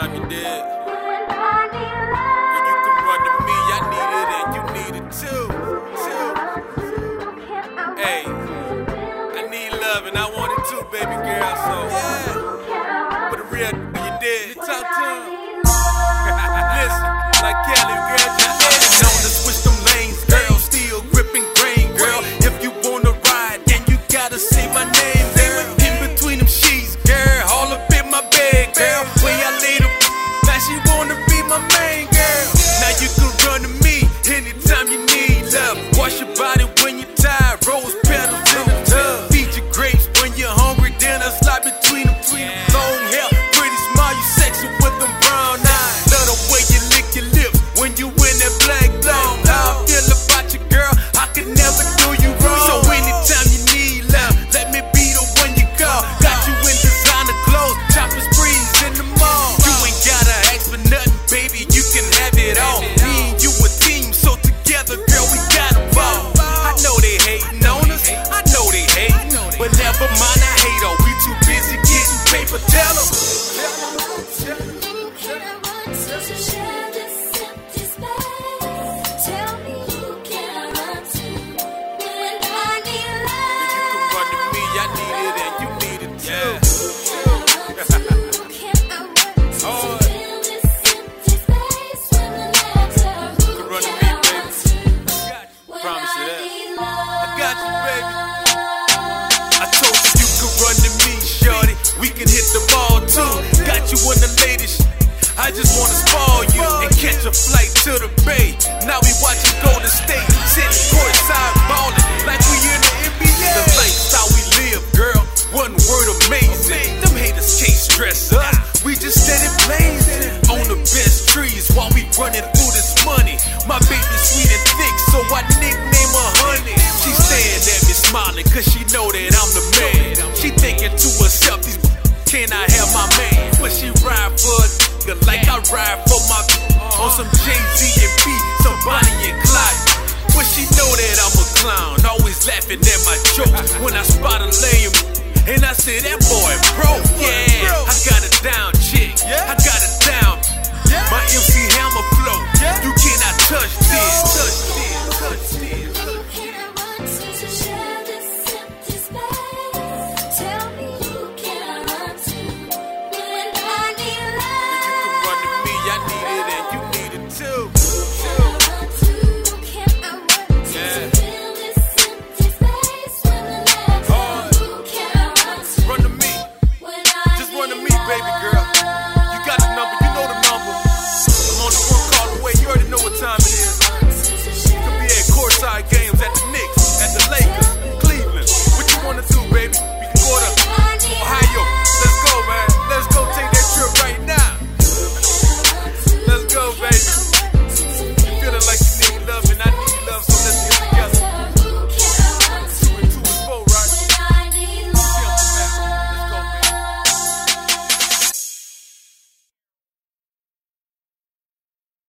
time you did. Run to me, I need it and you too. too. Hey, I need love and I want it too, baby girl. So yeah, but the real you did. You talk to him. Listen, like Kelly, girl, you did it. It all. Me and you a team, so together, girl, we got a ball. I know they hating on us. I know they hate, but never mind. I hate all. We too busy getting paper. Tell 'em. Promise you that. I got you, baby. I told you you could run to me, shorty. We can hit the ball too. Got you in the latest. I just wanna spoil you and catch a flight to the bay. Now we watching Golden State, sitting courtside ballin' like we in the NBA. The lifestyle we live, girl. One word amazing. Them haters can't stress us. We just steady blazing on the best trees while we running through smiling, cause she know that I'm the man. She thinking to herself, these can I have my man? But she ride for a nigga like I ride for my on some Jay-Z and B, some Bonnie and Clyde. But she know that I'm a clown, always laughing at my jokes when I spot a lame. And I say that boy, bro,